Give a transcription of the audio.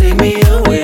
take me away.